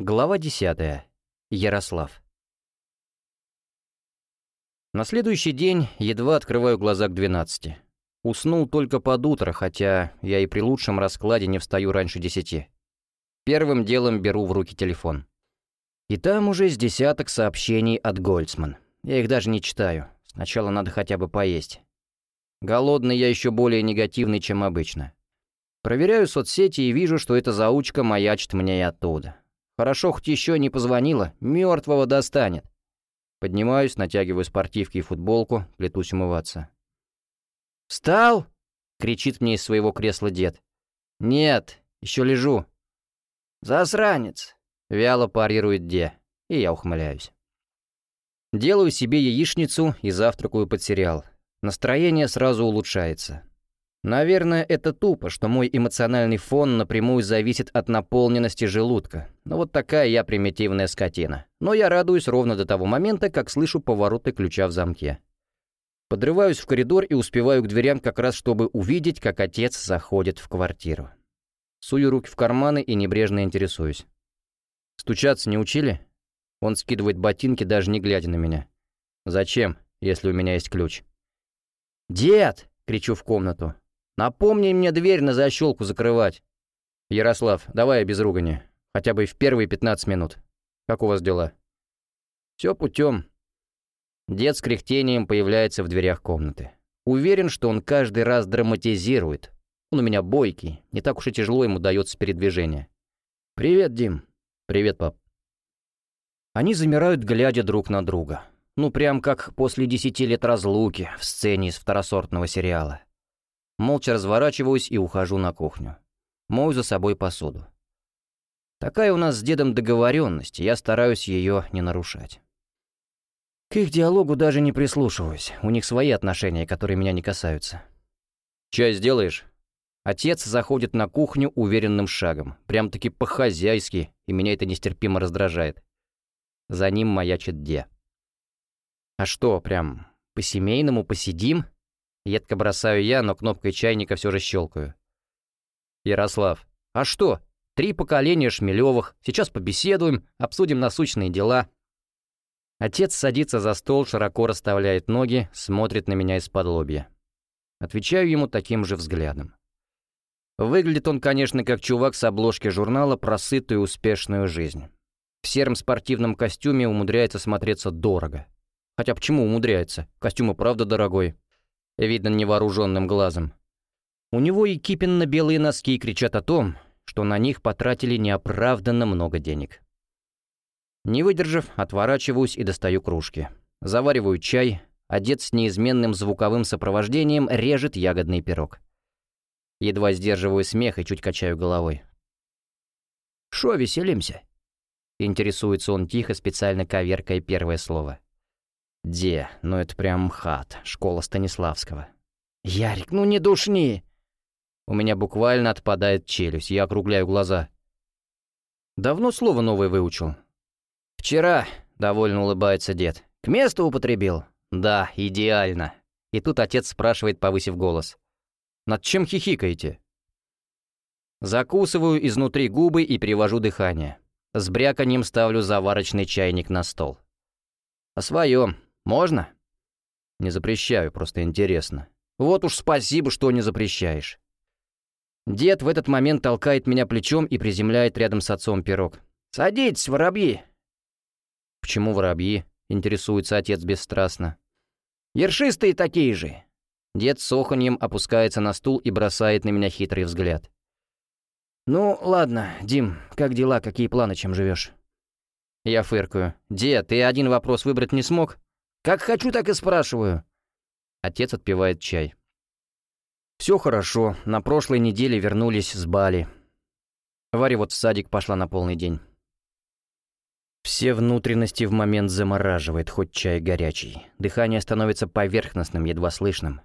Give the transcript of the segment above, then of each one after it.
Глава 10. Ярослав. На следующий день едва открываю глаза к 12. Уснул только под утро, хотя я и при лучшем раскладе не встаю раньше 10. Первым делом беру в руки телефон. И там уже с десяток сообщений от Гольцман. Я их даже не читаю. Сначала надо хотя бы поесть. Голодный я еще более негативный, чем обычно. Проверяю соцсети и вижу, что эта заучка маячит мне и оттуда. Хорошо, хоть еще не позвонила, мертвого достанет. Поднимаюсь, натягиваю спортивки и футболку, плетусь умываться. «Встал?» — кричит мне из своего кресла дед. «Нет, еще лежу». «Засранец!» — вяло парирует Де, и я ухмыляюсь. Делаю себе яичницу и завтракаю под сериал. Настроение сразу улучшается. Наверное, это тупо, что мой эмоциональный фон напрямую зависит от наполненности желудка. Но вот такая я примитивная скотина. Но я радуюсь ровно до того момента, как слышу повороты ключа в замке. Подрываюсь в коридор и успеваю к дверям как раз, чтобы увидеть, как отец заходит в квартиру. Сую руки в карманы и небрежно интересуюсь. «Стучаться не учили?» Он скидывает ботинки, даже не глядя на меня. «Зачем, если у меня есть ключ?» «Дед!» — кричу в комнату. Напомни мне дверь на защелку закрывать. Ярослав, давай без ругани. Хотя бы в первые 15 минут. Как у вас дела? Все путем. Дед с кряхтением появляется в дверях комнаты. Уверен, что он каждый раз драматизирует. Он у меня бойкий, не так уж и тяжело ему дается передвижение. «Привет, Дим». «Привет, пап». Они замирают, глядя друг на друга. Ну, прям как после десяти лет разлуки в сцене из второсортного сериала. Молча разворачиваюсь и ухожу на кухню. Мою за собой посуду. Такая у нас с дедом договоренность, я стараюсь ее не нарушать. К их диалогу даже не прислушиваюсь, у них свои отношения, которые меня не касаются. «Чай сделаешь?» Отец заходит на кухню уверенным шагом, прям-таки по-хозяйски, и меня это нестерпимо раздражает. За ним маячит Де. «А что, прям по-семейному посидим?» Едко бросаю я, но кнопкой чайника все же щелкаю. Ярослав. А что? Три поколения Шмелевых. Сейчас побеседуем, обсудим насущные дела. Отец садится за стол, широко расставляет ноги, смотрит на меня из-под лобья. Отвечаю ему таким же взглядом. Выглядит он, конечно, как чувак с обложки журнала про сытую успешную жизнь. В сером спортивном костюме умудряется смотреться дорого. Хотя почему умудряется? Костюм и правда дорогой видно невооруженным глазом. У него и кипенно-белые носки кричат о том, что на них потратили неоправданно много денег. Не выдержав, отворачиваюсь и достаю кружки. Завариваю чай, одет с неизменным звуковым сопровождением, режет ягодный пирог. Едва сдерживаю смех и чуть качаю головой. «Шо веселимся?» Интересуется он тихо, специально коверкая первое слово. Де, ну это прям МХАТ, школа Станиславского. Ярик, ну не душни! У меня буквально отпадает челюсть, я округляю глаза. Давно слово новое выучил? Вчера, довольно улыбается дед. К месту употребил? Да, идеально. И тут отец спрашивает, повысив голос. Над чем хихикаете? Закусываю изнутри губы и перевожу дыхание. С бряканьем ставлю заварочный чайник на стол. О своем, можно?» «Не запрещаю, просто интересно». «Вот уж спасибо, что не запрещаешь». Дед в этот момент толкает меня плечом и приземляет рядом с отцом пирог. «Садитесь, воробьи!» «Почему воробьи?» — интересуется отец бесстрастно. «Ершистые такие же!» Дед с оханьем опускается на стул и бросает на меня хитрый взгляд. «Ну, ладно, Дим, как дела, какие планы, чем живешь? Я фыркаю. «Дед, ты один вопрос выбрать не смог?» Как хочу, так и спрашиваю». Отец отпивает чай. «Все хорошо. На прошлой неделе вернулись с Бали. Варя вот в садик пошла на полный день. Все внутренности в момент замораживает, хоть чай горячий. Дыхание становится поверхностным, едва слышным.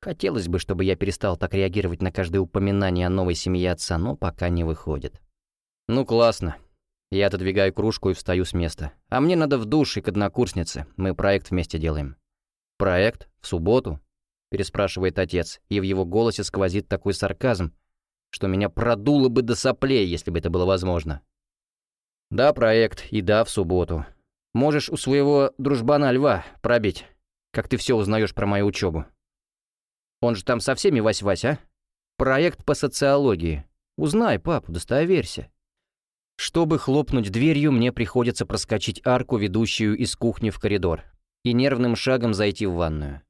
Хотелось бы, чтобы я перестал так реагировать на каждое упоминание о новой семье отца, но пока не выходит. Ну классно. Я отодвигаю кружку и встаю с места. А мне надо в душ и к однокурснице. Мы проект вместе делаем. «Проект? В субботу?» — переспрашивает отец, и в его голосе сквозит такой сарказм, что меня продуло бы до соплей, если бы это было возможно. Да, проект, и да, в субботу. Можешь у своего дружбана Льва пробить, как ты все узнаешь про мою учебу. Он же там со всеми вась-вась, а? Проект по социологии. Узнай, пап, удостоверься. Чтобы хлопнуть дверью, мне приходится проскочить арку, ведущую из кухни в коридор, и нервным шагом зайти в ванную.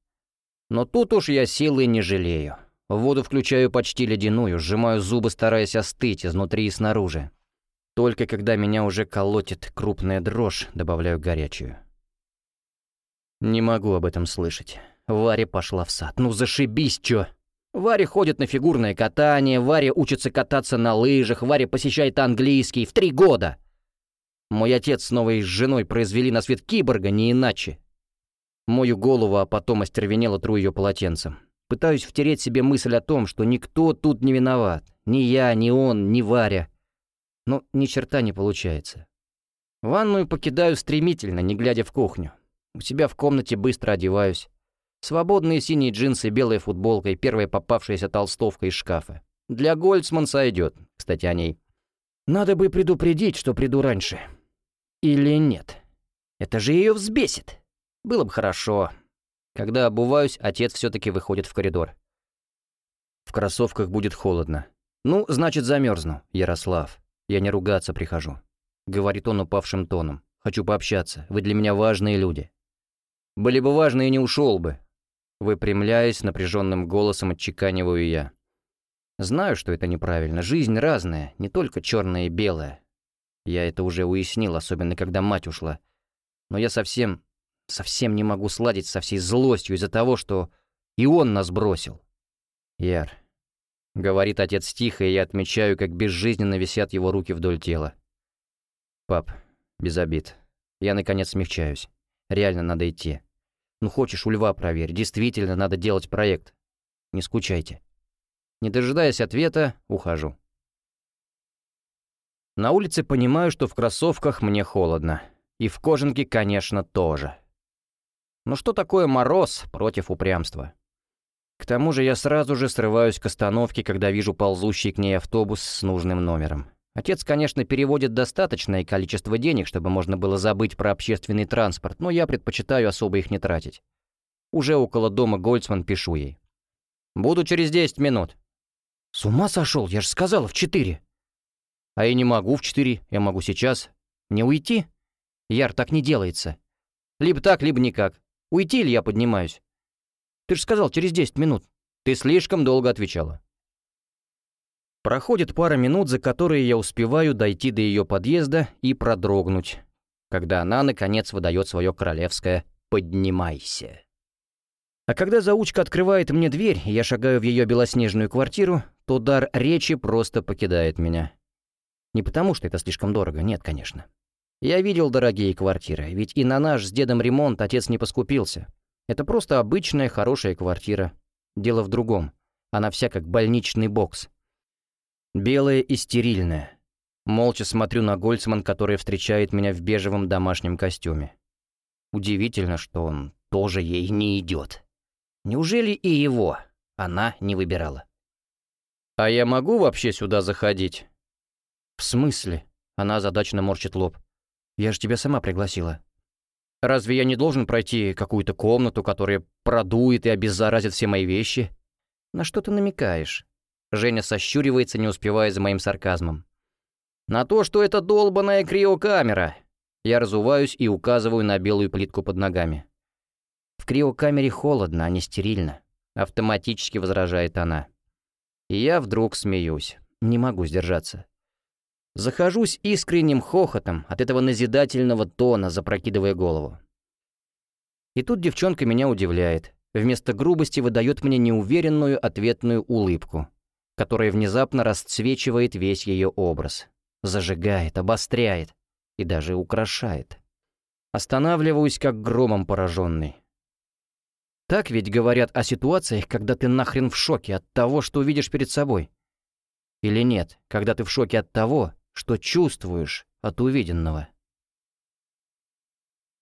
Но тут уж я силы не жалею. Воду включаю почти ледяную, сжимаю зубы, стараясь остыть изнутри и снаружи. Только когда меня уже колотит крупная дрожь, добавляю горячую. Не могу об этом слышать. Варя пошла в сад. Ну зашибись, чё? Варя ходит на фигурное катание, Варя учится кататься на лыжах, Варя посещает английский в три года. Мой отец с новой женой произвели на свет киборга, не иначе. Мою голову, а потом остервенело тру ее полотенцем. Пытаюсь втереть себе мысль о том, что никто тут не виноват. Ни я, ни он, ни Варя. Но ни черта не получается. Ванную покидаю стремительно, не глядя в кухню. У себя в комнате быстро одеваюсь. Свободные синие джинсы, белая футболка и первая попавшаяся толстовка из шкафа. Для Гольцман сойдет, кстати, о ней. Надо бы предупредить, что приду раньше. Или нет. Это же ее взбесит. Было бы хорошо. Когда обуваюсь, отец все-таки выходит в коридор. В кроссовках будет холодно. Ну, значит, замерзну, Ярослав. Я не ругаться прихожу. Говорит он упавшим тоном. Хочу пообщаться. Вы для меня важные люди. Были бы важны и не ушел бы. Выпрямляясь, напряженным голосом отчеканиваю я. Знаю, что это неправильно. Жизнь разная, не только черная и белая. Я это уже уяснил, особенно когда мать ушла. Но я совсем, совсем не могу сладить со всей злостью из-за того, что и он нас бросил. Яр. Говорит отец тихо, и я отмечаю, как безжизненно висят его руки вдоль тела. Пап, без обид. Я наконец смягчаюсь. Реально надо идти. Ну хочешь, у льва проверь, действительно надо делать проект. Не скучайте. Не дожидаясь ответа, ухожу. На улице понимаю, что в кроссовках мне холодно. И в кожанке, конечно, тоже. Но что такое мороз против упрямства? К тому же я сразу же срываюсь к остановке, когда вижу ползущий к ней автобус с нужным номером. Отец, конечно, переводит достаточное количество денег, чтобы можно было забыть про общественный транспорт, но я предпочитаю особо их не тратить. Уже около дома Гольцман пишу ей. «Буду через 10 минут». «С ума сошел? Я же сказала, в четыре». «А я не могу в четыре, я могу сейчас. Не уйти?» «Яр, так не делается. Либо так, либо никак. Уйти или я поднимаюсь?» «Ты же сказал, через 10 минут». «Ты слишком долго отвечала». Проходит пара минут, за которые я успеваю дойти до ее подъезда и продрогнуть, когда она, наконец, выдает свое королевское «поднимайся». А когда заучка открывает мне дверь, и я шагаю в ее белоснежную квартиру, то дар речи просто покидает меня. Не потому, что это слишком дорого, нет, конечно. Я видел дорогие квартиры, ведь и на наш с дедом ремонт отец не поскупился. Это просто обычная хорошая квартира. Дело в другом. Она вся как больничный бокс. Белая и стерильная. Молча смотрю на Гольцман, который встречает меня в бежевом домашнем костюме. Удивительно, что он тоже ей не идет. Неужели и его она не выбирала? «А я могу вообще сюда заходить?» «В смысле?» Она задачно морщит лоб. «Я же тебя сама пригласила». «Разве я не должен пройти какую-то комнату, которая продует и обеззаразит все мои вещи?» «На что ты намекаешь?» Женя сощуривается, не успевая за моим сарказмом. «На то, что это долбаная криокамера!» Я разуваюсь и указываю на белую плитку под ногами. «В криокамере холодно, а не стерильно», — автоматически возражает она. И я вдруг смеюсь. Не могу сдержаться. Захожусь искренним хохотом от этого назидательного тона, запрокидывая голову. И тут девчонка меня удивляет. Вместо грубости выдает мне неуверенную ответную улыбку которая внезапно расцвечивает весь ее образ, зажигает, обостряет и даже украшает. Останавливаюсь, как громом пораженный. Так ведь говорят о ситуациях, когда ты нахрен в шоке от того, что увидишь перед собой. Или нет, когда ты в шоке от того, что чувствуешь от увиденного.